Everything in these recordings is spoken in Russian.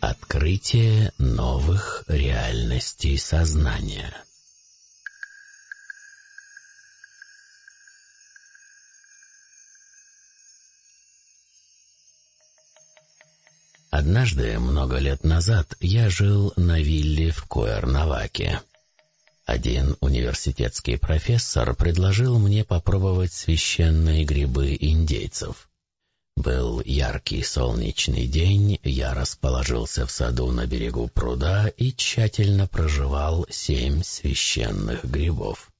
Открытие новых реальностей сознания Однажды, много лет назад, я жил на вилле в Куэрнаваке. Один университетский профессор предложил мне попробовать священные грибы индейцев. Был яркий солнечный день, я расположился в саду на берегу пруда и тщательно проживал семь священных грибов.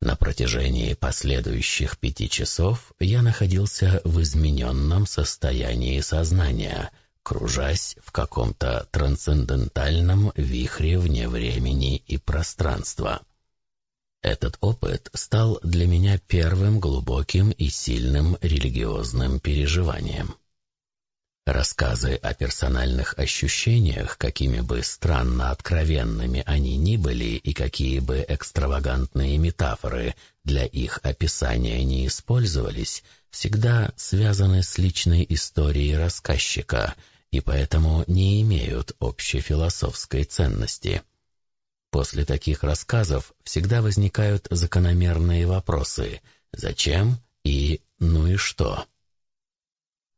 На протяжении последующих пяти часов я находился в измененном состоянии сознания, кружась в каком-то трансцендентальном вихре вне времени и пространства. Этот опыт стал для меня первым глубоким и сильным религиозным переживанием. Рассказы о персональных ощущениях, какими бы странно откровенными они ни были и какие бы экстравагантные метафоры для их описания не использовались, всегда связаны с личной историей рассказчика и поэтому не имеют общефилософской ценности. После таких рассказов всегда возникают закономерные вопросы «Зачем?» и «Ну и что?».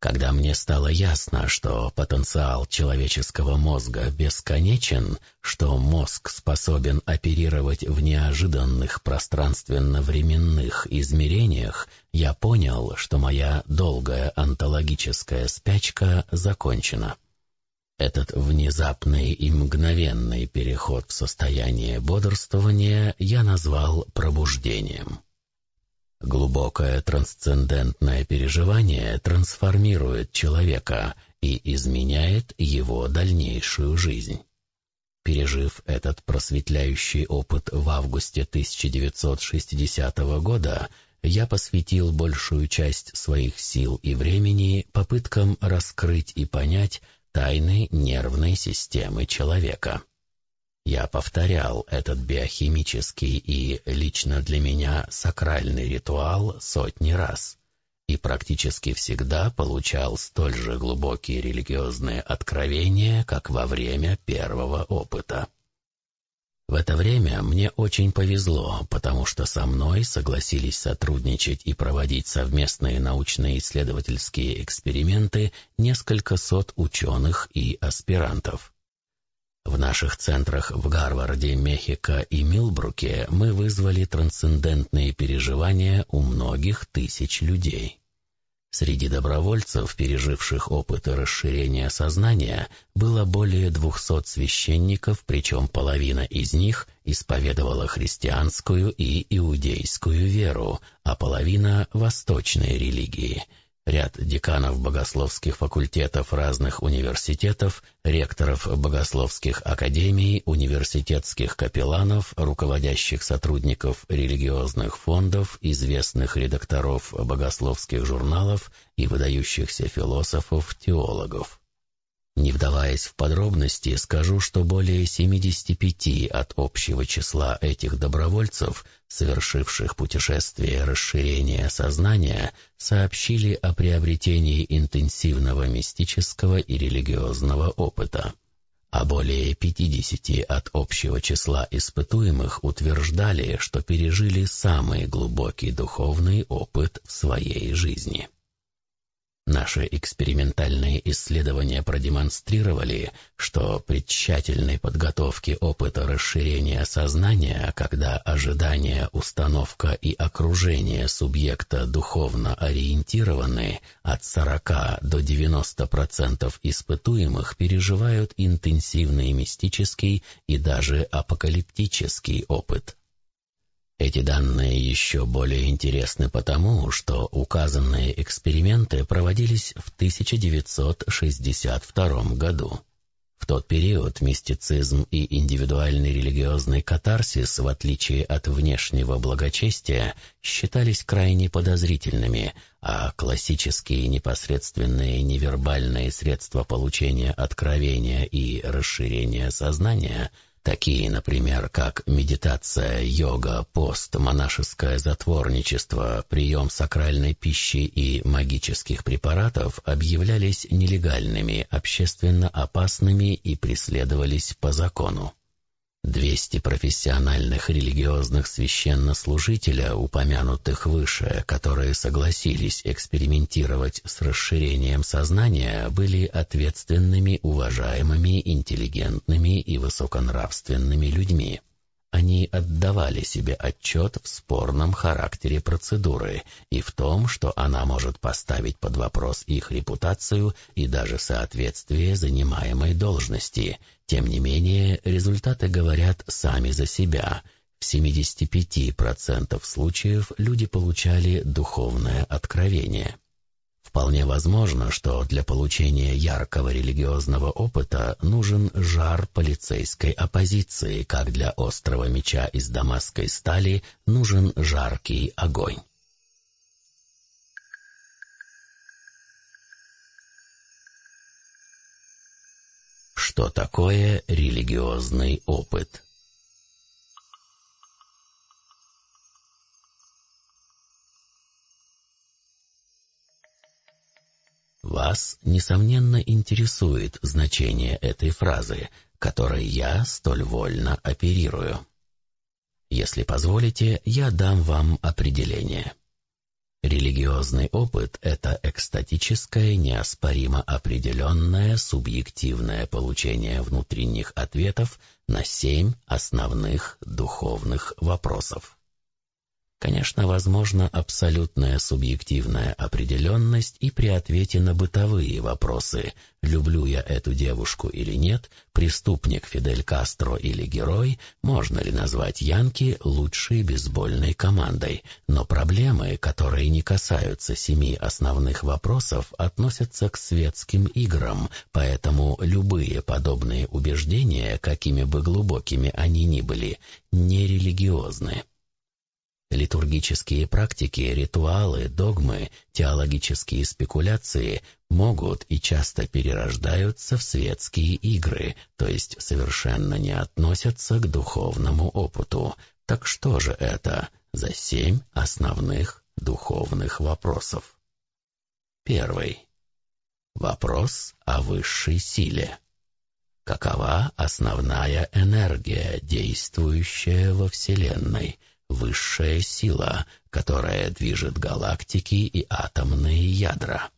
Когда мне стало ясно, что потенциал человеческого мозга бесконечен, что мозг способен оперировать в неожиданных пространственно-временных измерениях, я понял, что моя долгая онтологическая спячка закончена. Этот внезапный и мгновенный переход в состояние бодрствования я назвал пробуждением. Глубокое трансцендентное переживание трансформирует человека и изменяет его дальнейшую жизнь. Пережив этот просветляющий опыт в августе 1960 года, я посвятил большую часть своих сил и времени попыткам раскрыть и понять, тайны нервной системы человека. Я повторял этот биохимический и лично для меня сакральный ритуал сотни раз и практически всегда получал столь же глубокие религиозные откровения, как во время первого опыта. В это время мне очень повезло, потому что со мной согласились сотрудничать и проводить совместные научные исследовательские эксперименты несколько сот ученых и аспирантов. В наших центрах в Гарварде, Мехико и Милбруке мы вызвали трансцендентные переживания у многих тысяч людей. Среди добровольцев, переживших опыты расширения сознания, было более двухсот священников, причем половина из них исповедовала христианскую и иудейскую веру, а половина — восточные религии — ряд деканов богословских факультетов разных университетов, ректоров богословских академий, университетских капелланов, руководящих сотрудников религиозных фондов, известных редакторов богословских журналов и выдающихся философов-теологов. Не вдаваясь в подробности, скажу, что более 75 от общего числа этих добровольцев, совершивших путешествие расширения сознания, сообщили о приобретении интенсивного мистического и религиозного опыта. А более 50 от общего числа испытуемых утверждали, что пережили самый глубокий духовный опыт в своей жизни. Наши экспериментальные исследования продемонстрировали, что при тщательной подготовке опыта расширения сознания, когда ожидание, установка и окружение субъекта духовно ориентированы, от 40 до 90% испытуемых переживают интенсивный мистический и даже апокалиптический опыт. Эти данные еще более интересны потому, что указанные эксперименты проводились в 1962 году. В тот период мистицизм и индивидуальный религиозный катарсис, в отличие от внешнего благочестия, считались крайне подозрительными, а классические непосредственные невербальные средства получения откровения и расширения сознания – такие, например, как медитация, йога, пост, монашеское затворничество, прием сакральной пищи и магических препаратов, объявлялись нелегальными, общественно опасными и преследовались по закону. 200 профессиональных религиозных священнослужителя, упомянутых выше, которые согласились экспериментировать с расширением сознания, были ответственными, уважаемыми, интеллигентными и высоконравственными людьми. Они отдавали себе отчет в спорном характере процедуры и в том, что она может поставить под вопрос их репутацию и даже соответствие занимаемой должности. Тем не менее, результаты говорят сами за себя. В 75% случаев люди получали духовное откровение. Вполне возможно, что для получения яркого религиозного опыта нужен жар полицейской оппозиции, как для острого меча из дамасской стали нужен жаркий огонь. Что такое религиозный опыт? Вас, несомненно, интересует значение этой фразы, которой я столь вольно оперирую. Если позволите, я дам вам определение. Религиозный опыт — это экстатическое, неоспоримо определенное, субъективное получение внутренних ответов на семь основных духовных вопросов. Конечно, возможна абсолютная субъективная определенность и при ответе на бытовые вопросы «люблю я эту девушку или нет», «преступник Фидель Кастро или герой», «можно ли назвать Янки лучшей бейсбольной командой», но проблемы, которые не касаются семи основных вопросов, относятся к светским играм, поэтому любые подобные убеждения, какими бы глубокими они ни были, нерелигиозны. Литургические практики, ритуалы, догмы, теологические спекуляции могут и часто перерождаются в светские игры, то есть совершенно не относятся к духовному опыту. Так что же это за семь основных духовных вопросов? Первый. Вопрос о высшей силе. Какова основная энергия, действующая во Вселенной? Высшая сила, которая движет галактики и атомные ядра.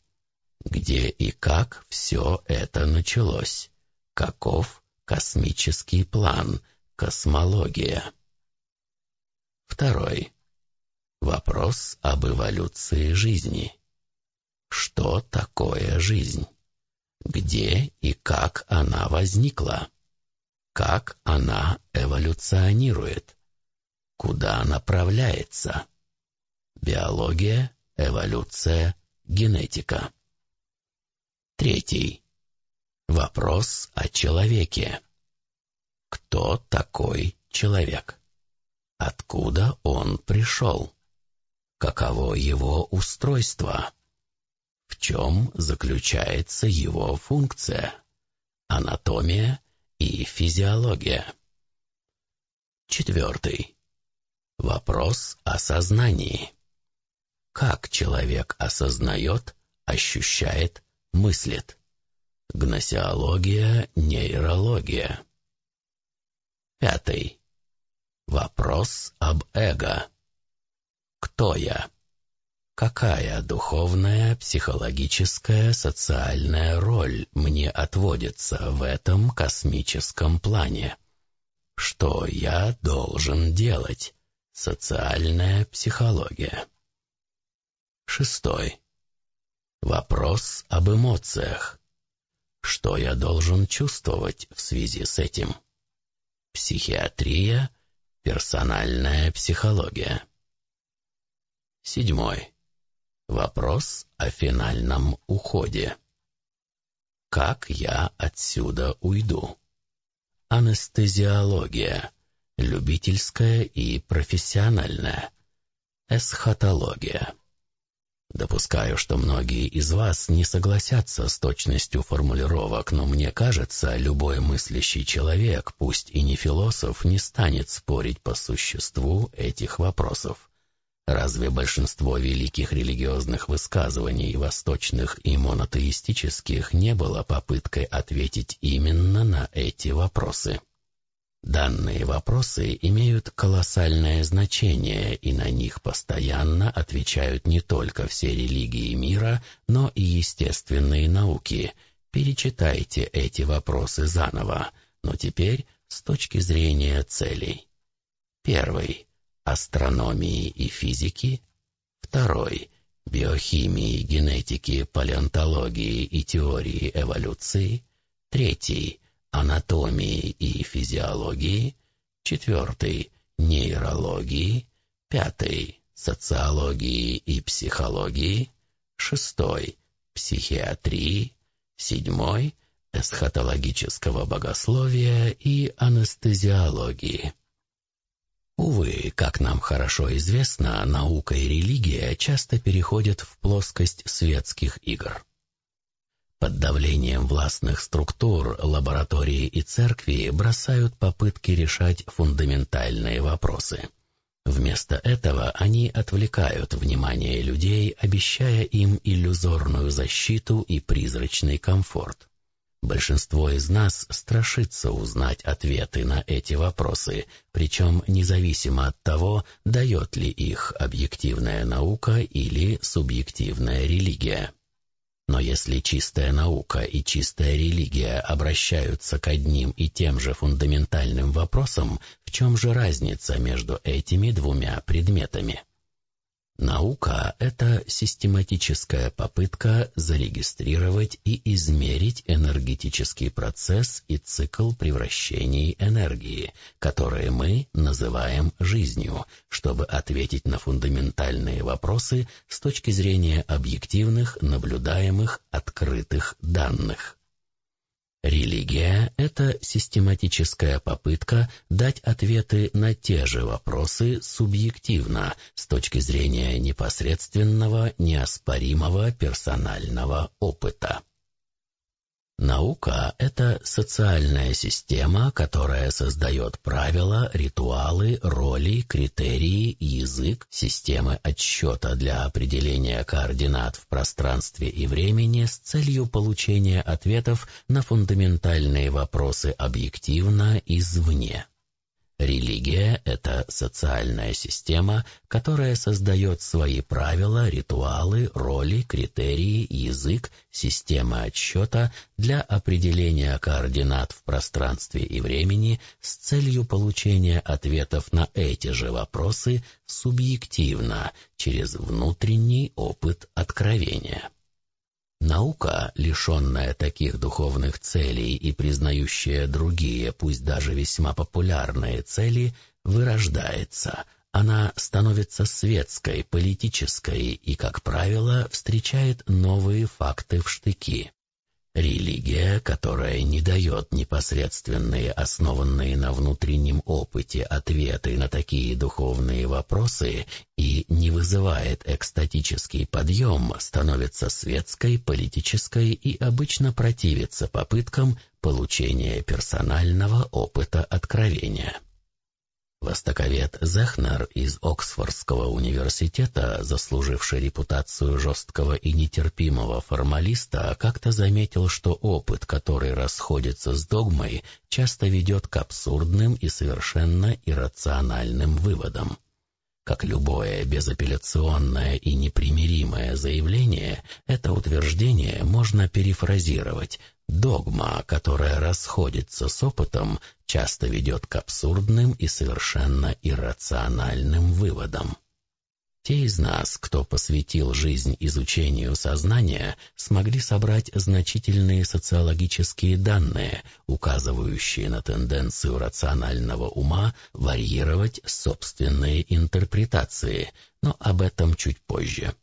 Где и как все это началось? Каков космический план, космология? Второй. Вопрос об эволюции жизни. Что такое жизнь? Где и как она возникла? Как она эволюционирует? Куда направляется. Биология, эволюция, генетика. Третий. Вопрос о человеке. Кто такой человек? Откуда он пришел? Каково его устройство? В чем заключается его функция? Анатомия и физиология. Четвертый. Вопрос о сознании. Как человек осознает, ощущает, мыслит? Гносеология, нейрология. Пятый. Вопрос об эго. Кто я? Какая духовная, психологическая, социальная роль мне отводится в этом космическом плане? Что я должен делать? Социальная психология. Шестой. Вопрос об эмоциях. Что я должен чувствовать в связи с этим? Психиатрия, персональная психология. Седьмой. Вопрос о финальном уходе. Как я отсюда уйду? Анестезиология. Любительская и профессиональная. Эсхатология. Допускаю, что многие из вас не согласятся с точностью формулировок, но мне кажется, любой мыслящий человек, пусть и не философ, не станет спорить по существу этих вопросов. Разве большинство великих религиозных высказываний, восточных и монотеистических, не было попыткой ответить именно на эти вопросы? Данные вопросы имеют колоссальное значение, и на них постоянно отвечают не только все религии мира, но и естественные науки. Перечитайте эти вопросы заново, но теперь с точки зрения целей. Первый – астрономии и физики. Второй – биохимии, генетики, палеонтологии и теории эволюции. Третий – анатомии и физиологии, четвертый – нейрологии, пятый – социологии и психологии, шестой – психиатрии, седьмой – эсхатологического богословия и анестезиологии. Увы, как нам хорошо известно, наука и религия часто переходят в плоскость светских игр. Давлением властных структур лаборатории и церкви бросают попытки решать фундаментальные вопросы. Вместо этого они отвлекают внимание людей, обещая им иллюзорную защиту и призрачный комфорт. Большинство из нас страшится узнать ответы на эти вопросы, причем независимо от того, дает ли их объективная наука или субъективная религия. Но если чистая наука и чистая религия обращаются к одним и тем же фундаментальным вопросам, в чем же разница между этими двумя предметами? Наука — это систематическая попытка зарегистрировать и измерить энергетический процесс и цикл превращений энергии, которые мы называем жизнью, чтобы ответить на фундаментальные вопросы с точки зрения объективных, наблюдаемых, открытых данных. Это систематическая попытка дать ответы на те же вопросы субъективно, с точки зрения непосредственного, неоспоримого персонального опыта. Наука — это социальная система, которая создает правила, ритуалы, роли, критерии, язык, системы отсчета для определения координат в пространстве и времени с целью получения ответов на фундаментальные вопросы объективно извне. Религия — это социальная система, которая создает свои правила, ритуалы, роли, критерии, язык, системы отсчета для определения координат в пространстве и времени с целью получения ответов на эти же вопросы субъективно, через внутренний опыт откровения. Наука, лишенная таких духовных целей и признающая другие, пусть даже весьма популярные цели, вырождается. Она становится светской, политической и, как правило, встречает новые факты в штыки. Религия, которая не дает непосредственные, основанные на внутреннем опыте, ответы на такие духовные вопросы и не вызывает экстатический подъем, становится светской, политической и обычно противится попыткам получения персонального опыта откровения. Востоковед Зехнер из Оксфордского университета, заслуживший репутацию жесткого и нетерпимого формалиста, как-то заметил, что опыт, который расходится с догмой, часто ведет к абсурдным и совершенно иррациональным выводам. Как любое безапелляционное и непримиримое заявление, это утверждение можно перефразировать, Догма, которая расходится с опытом, часто ведет к абсурдным и совершенно иррациональным выводам. Те из нас, кто посвятил жизнь изучению сознания, смогли собрать значительные социологические данные, указывающие на тенденцию рационального ума варьировать собственные интерпретации, но об этом чуть позже.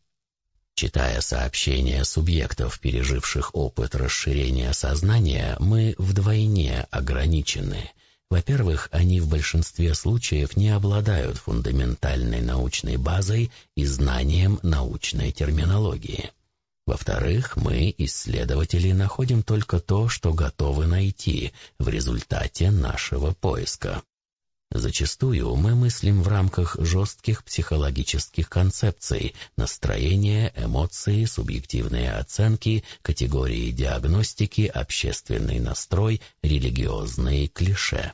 Читая сообщения субъектов, переживших опыт расширения сознания, мы вдвойне ограничены. Во-первых, они в большинстве случаев не обладают фундаментальной научной базой и знанием научной терминологии. Во-вторых, мы, исследователи, находим только то, что готовы найти в результате нашего поиска. Зачастую мы мыслим в рамках жестких психологических концепций, настроения, эмоции, субъективные оценки, категории диагностики, общественный настрой, религиозные клише.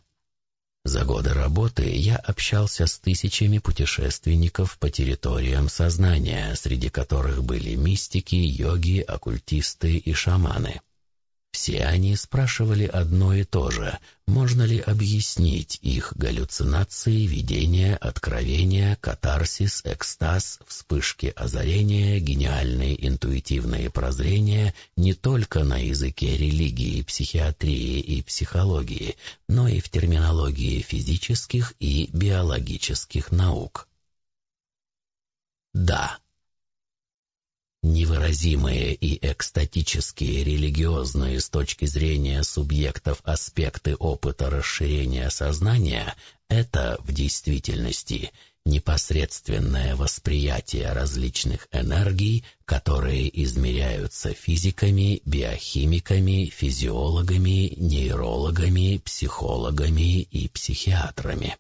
За годы работы я общался с тысячами путешественников по территориям сознания, среди которых были мистики, йоги, оккультисты и шаманы. Все они спрашивали одно и то же, можно ли объяснить их галлюцинации, видения, откровения, катарсис, экстаз, вспышки озарения, гениальные интуитивные прозрения не только на языке религии, психиатрии и психологии, но и в терминологии физических и биологических наук. Да, Невыразимые и экстатические религиозные с точки зрения субъектов аспекты опыта расширения сознания – это, в действительности, непосредственное восприятие различных энергий, которые измеряются физиками, биохимиками, физиологами, нейрологами, психологами и психиатрами.